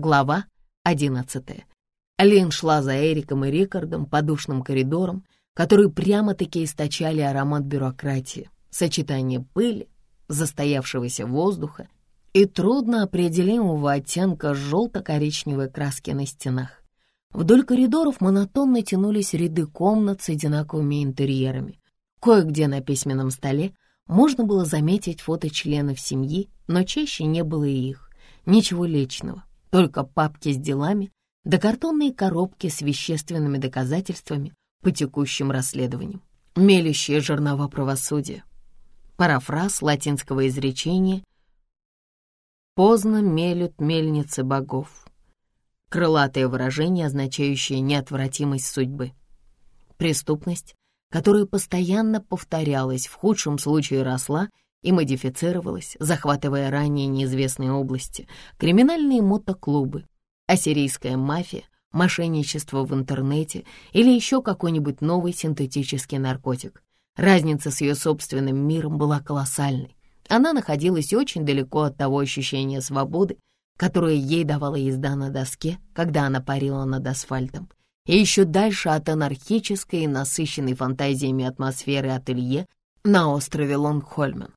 Глава одиннадцатая. Лин шла за Эриком и Рикардом по душным коридорам, которые прямо-таки источали аромат бюрократии, сочетание пыли, застоявшегося воздуха и трудно определимого оттенка желто-коричневой краски на стенах. Вдоль коридоров монотонно тянулись ряды комнат с одинаковыми интерьерами. Кое-где на письменном столе можно было заметить фото членов семьи, но чаще не было и их. Ничего личного, только папки с делами да картонные коробки с вещественными доказательствами по текущим расследованиям. Мелящие жернова правосудия. Парафраз латинского изречения «Поздно мелют мельницы богов». Крылатое выражение, означающее неотвратимость судьбы. Преступность, которая постоянно повторялась, в худшем случае росла и модифицировалась, захватывая ранее неизвестные области, криминальные мотоклубы, ассирийская мафия, мошенничество в интернете или еще какой-нибудь новый синтетический наркотик. Разница с ее собственным миром была колоссальной. Она находилась очень далеко от того ощущения свободы, которое ей давала езда на доске, когда она парила над асфальтом, и еще дальше от анархической и насыщенной фантазиями атмосферы ателье на острове Лонгхольмен.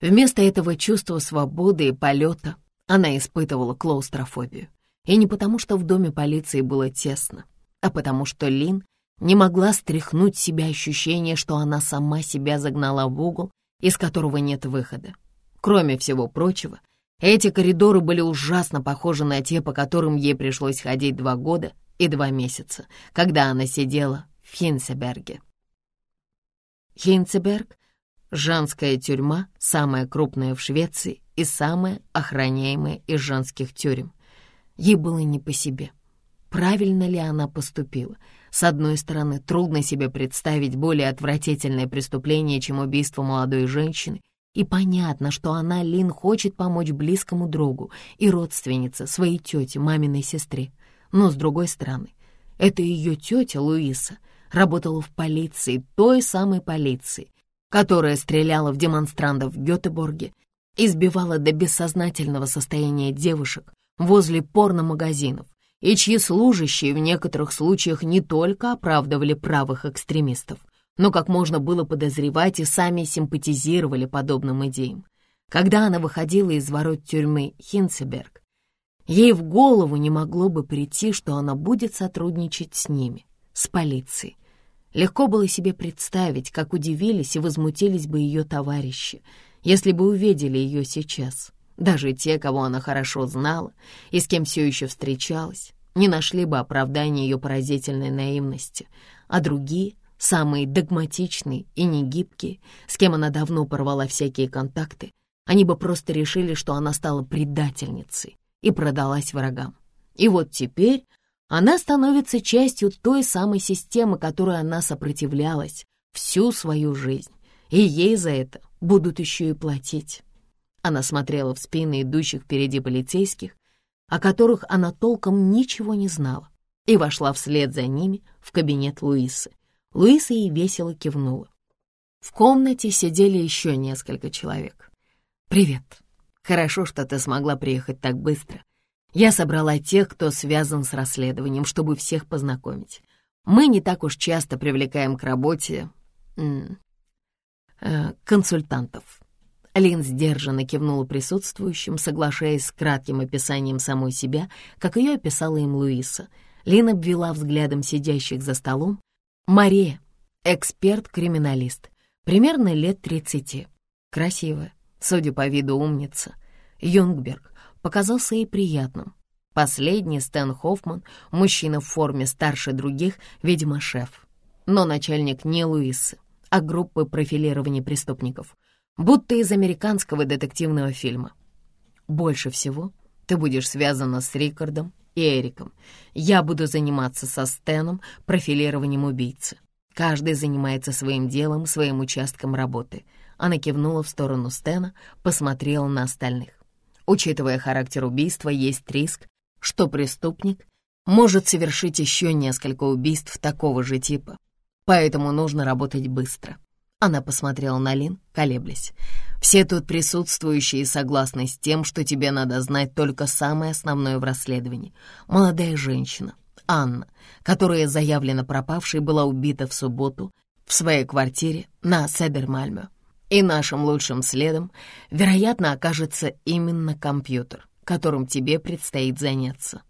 Вместо этого чувства свободы и полета она испытывала клаустрофобию. И не потому, что в доме полиции было тесно, а потому что Лин не могла стряхнуть себя ощущение, что она сама себя загнала в угол, из которого нет выхода. Кроме всего прочего, эти коридоры были ужасно похожи на те, по которым ей пришлось ходить два года и два месяца, когда она сидела в Хинцеберге. Хинцеберг — женская тюрьма, самая крупная в Швеции и самая охраняемая из женских тюрем. Ей было не по себе. Правильно ли она поступила? С одной стороны, трудно себе представить более отвратительное преступление, чем убийство молодой женщины, и понятно, что она, Лин, хочет помочь близкому другу и родственнице, своей тете, маминой сестре. Но, с другой стороны, это ее тетя Луиса работала в полиции, той самой полиции, которая стреляла в демонстрантов в Гетеборге, избивала до бессознательного состояния девушек, возле порномагазинов, и чьи служащие в некоторых случаях не только оправдывали правых экстремистов, но, как можно было подозревать, и сами симпатизировали подобным идеям. Когда она выходила из ворот тюрьмы Хинцеберг, ей в голову не могло бы прийти, что она будет сотрудничать с ними, с полицией. Легко было себе представить, как удивились и возмутились бы ее товарищи, если бы увидели ее сейчас. Даже те, кого она хорошо знала и с кем все еще встречалась, не нашли бы оправдания ее поразительной наивности, а другие, самые догматичные и негибкие, с кем она давно порвала всякие контакты, они бы просто решили, что она стала предательницей и продалась врагам. И вот теперь она становится частью той самой системы, которой она сопротивлялась всю свою жизнь, и ей за это будут еще и платить. Она смотрела в спины идущих впереди полицейских, о которых она толком ничего не знала, и вошла вслед за ними в кабинет Луисы. Луиса ей весело кивнула. В комнате сидели еще несколько человек. «Привет. Хорошо, что ты смогла приехать так быстро. Я собрала тех, кто связан с расследованием, чтобы всех познакомить. Мы не так уж часто привлекаем к работе э, консультантов. Лин сдержанно кивнула присутствующим, соглашаясь с кратким описанием самой себя, как ее описала им Луиса. Лин обвела взглядом сидящих за столом. Мария, эксперт-криминалист, примерно лет тридцати. Красивая, судя по виду умница. Юнгберг показался ей приятным. Последний, Стэн Хоффман, мужчина в форме старше других, видимо, шеф. Но начальник не Луисы, а группы профилирования преступников — будто из американского детективного фильма. Больше всего ты будешь связана с Рикардом и Эриком. Я буду заниматься со Стэном профилированием убийцы. Каждый занимается своим делом, своим участком работы. Она кивнула в сторону Стэна, посмотрела на остальных. Учитывая характер убийства, есть риск, что преступник может совершить еще несколько убийств такого же типа. Поэтому нужно работать быстро. Она посмотрела на Лин, колеблясь. Все тут присутствующие согласны с тем, что тебе надо знать только самое основное в расследовании. Молодая женщина, Анна, которая заявлена пропавшей, была убита в субботу в своей квартире на Седермальме. И нашим лучшим следом, вероятно, окажется именно компьютер, которым тебе предстоит заняться.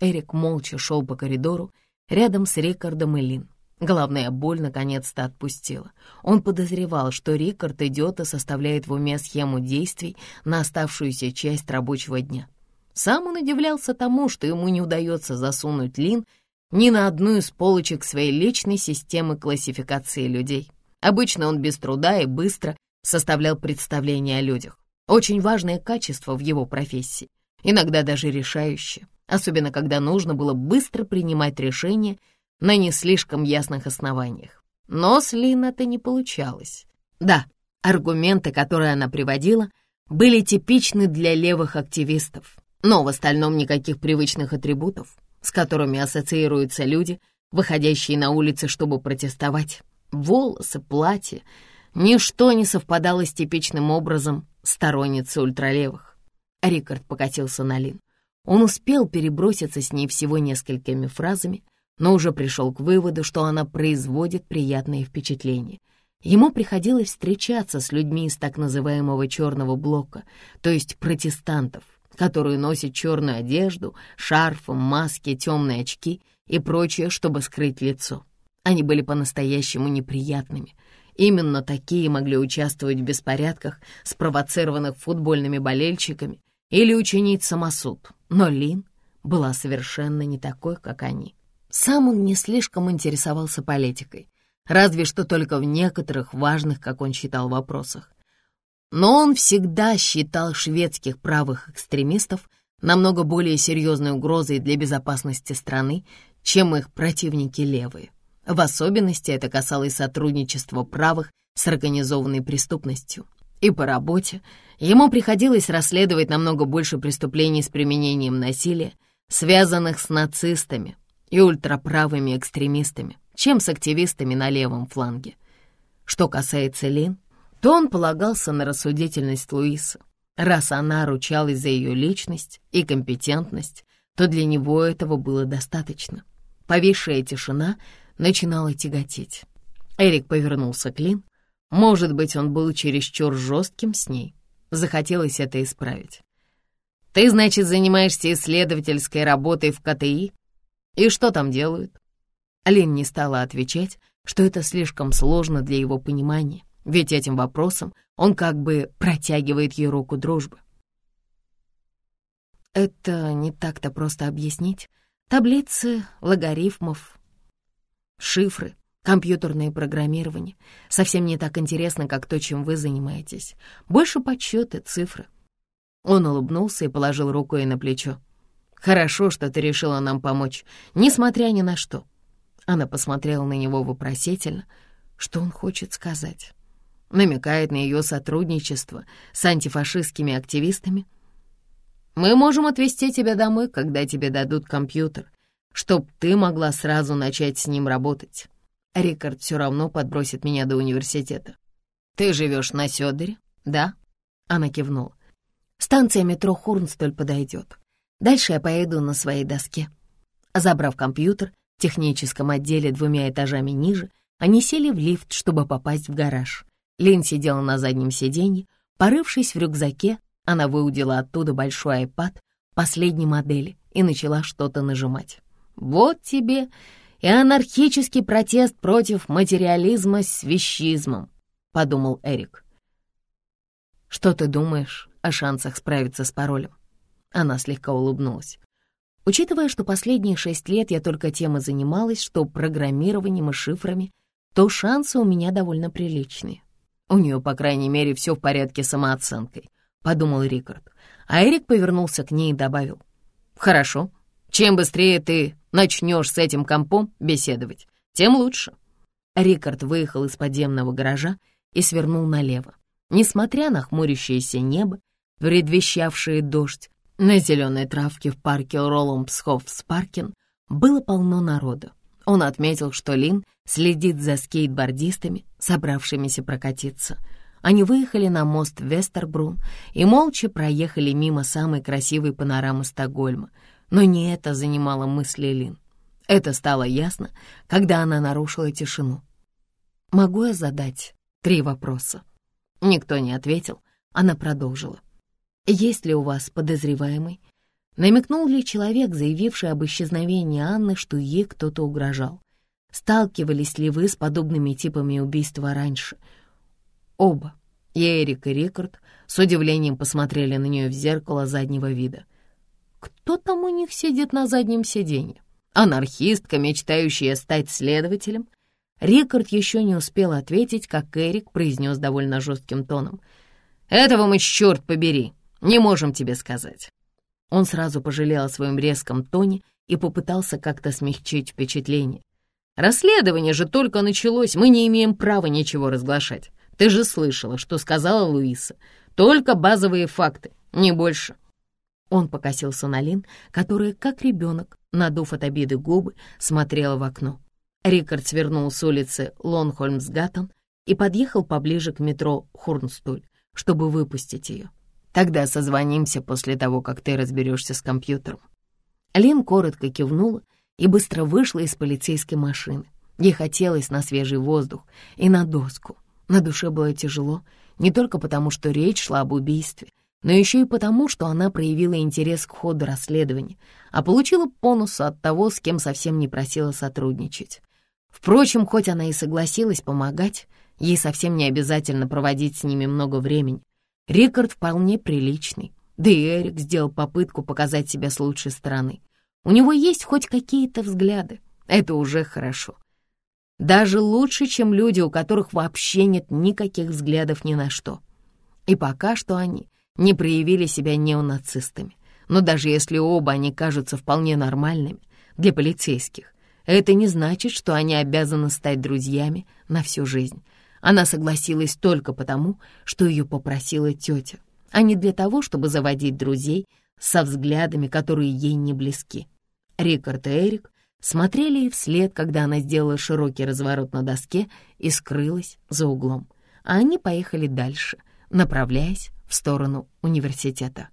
Эрик молча шел по коридору рядом с Рикардом и Лин. Головная боль наконец-то отпустила. Он подозревал, что Рикард идет и составляет в уме схему действий на оставшуюся часть рабочего дня. Сам он удивлялся тому, что ему не удается засунуть Лин ни на одну из полочек своей личной системы классификации людей. Обычно он без труда и быстро составлял представление о людях. Очень важное качество в его профессии, иногда даже решающее, особенно когда нужно было быстро принимать решения на не слишком ясных основаниях. Но с Лин это не получалось. Да, аргументы, которые она приводила, были типичны для левых активистов, но в остальном никаких привычных атрибутов, с которыми ассоциируются люди, выходящие на улицы, чтобы протестовать. Волосы, платье — ничто не совпадало с типичным образом сторонницы ультралевых. Рикард покатился на Лин. Он успел переброситься с ней всего несколькими фразами, но уже пришел к выводу, что она производит приятные впечатления. Ему приходилось встречаться с людьми из так называемого черного блока, то есть протестантов, которые носят черную одежду, шарфы, маски, темные очки и прочее, чтобы скрыть лицо. Они были по-настоящему неприятными. Именно такие могли участвовать в беспорядках, спровоцированных футбольными болельщиками, или учинить самосуд. Но Лин была совершенно не такой, как они. Сам он не слишком интересовался политикой, разве что только в некоторых важных, как он считал, вопросах. Но он всегда считал шведских правых экстремистов намного более серьезной угрозой для безопасности страны, чем их противники левые. В особенности это касалось сотрудничества правых с организованной преступностью. И по работе ему приходилось расследовать намного больше преступлений с применением насилия, связанных с нацистами и ультраправыми экстремистами, чем с активистами на левом фланге. Что касается Лин, то он полагался на рассудительность Луисы. Раз она ручалась за ее личность и компетентность, то для него этого было достаточно. Повисшая тишина начинала тяготеть. Эрик повернулся к Лин. Может быть, он был чересчур жестким с ней. Захотелось это исправить. «Ты, значит, занимаешься исследовательской работой в КТИ? И что там делают?» Лин не стала отвечать, что это слишком сложно для его понимания ведь этим вопросом он как бы протягивает ей руку дружбы. Это не так-то просто объяснить. Таблицы, логарифмов, шифры, компьютерное программирование. Совсем не так интересно, как то, чем вы занимаетесь. Больше подсчеты, цифры. Он улыбнулся и положил руку ей на плечо. «Хорошо, что ты решила нам помочь, несмотря ни на что». Она посмотрела на него вопросительно. Что он хочет сказать? намекает на ее сотрудничество с антифашистскими активистами. Мы можем отвезти тебя домой, когда тебе дадут компьютер, чтоб ты могла сразу начать с ним работать. Рикард все равно подбросит меня до университета. Ты живешь на Сёдере, да? Она кивнула. Станция метро Хурнстоль подойдет. Дальше я поеду на своей доске. Забрав компьютер в техническом отделе двумя этажами ниже, они сели в лифт, чтобы попасть в гараж. Лин сидела на заднем сиденье. Порывшись в рюкзаке, она выудила оттуда большой iPad последней модели и начала что-то нажимать. «Вот тебе и анархический протест против материализма с вещизмом», — подумал Эрик. «Что ты думаешь о шансах справиться с паролем?» Она слегка улыбнулась. Учитывая, что последние шесть лет я только тем и занималась, что программированием и шифрами, то шансы у меня довольно приличные. У нее, по крайней мере, все в порядке с самооценкой, подумал Рикард. А Эрик повернулся к ней и добавил. Хорошо, чем быстрее ты начнешь с этим компом беседовать, тем лучше. Рикард выехал из подземного гаража и свернул налево. Несмотря на хмурящееся небо, предвещавшее дождь, на зеленой травке в парке Ролломпсхоф-Спаркин было полно народа. Он отметил, что Лин следит за скейтбордистами, собравшимися прокатиться. Они выехали на мост Вестербрун и молча проехали мимо самой красивой панорамы Стокгольма. Но не это занимало мысли Лин. Это стало ясно, когда она нарушила тишину. «Могу я задать три вопроса?» Никто не ответил. Она продолжила. «Есть ли у вас подозреваемый? Намекнул ли человек, заявивший об исчезновении Анны, что ей кто-то угрожал? Сталкивались ли вы с подобными типами убийства раньше? Оба, и Эрик, и Рикард, с удивлением посмотрели на нее в зеркало заднего вида. Кто там у них сидит на заднем сиденье? Анархистка, мечтающая стать следователем? Рикард еще не успел ответить, как Эрик произнес довольно жестким тоном. «Этого мы, черт побери, не можем тебе сказать. Он сразу пожалел о своем резком тоне и попытался как-то смягчить впечатление. «Расследование же только началось, мы не имеем права ничего разглашать. Ты же слышала, что сказала Луиса. Только базовые факты, не больше». Он покосился на Лин, которая, как ребенок, надув от обиды губы, смотрела в окно. Рикард свернул с улицы Лонхольмсгаттен и подъехал поближе к метро Хурнстуль, чтобы выпустить ее. Тогда созвонимся после того, как ты разберешься с компьютером». Лин коротко кивнула и быстро вышла из полицейской машины. Ей хотелось на свежий воздух и на доску. На душе было тяжело, не только потому, что речь шла об убийстве, но еще и потому, что она проявила интерес к ходу расследования, а получила бонус от того, с кем совсем не просила сотрудничать. Впрочем, хоть она и согласилась помогать, ей совсем не обязательно проводить с ними много времени. Рикард вполне приличный, да и Эрик сделал попытку показать себя с лучшей стороны. У него есть хоть какие-то взгляды, это уже хорошо. Даже лучше, чем люди, у которых вообще нет никаких взглядов ни на что. И пока что они не проявили себя неонацистами. Но даже если оба они кажутся вполне нормальными для полицейских, это не значит, что они обязаны стать друзьями на всю жизнь. Она согласилась только потому, что ее попросила тетя, а не для того, чтобы заводить друзей со взглядами, которые ей не близки. Рикард и Эрик смотрели ей вслед, когда она сделала широкий разворот на доске и скрылась за углом, а они поехали дальше, направляясь в сторону университета.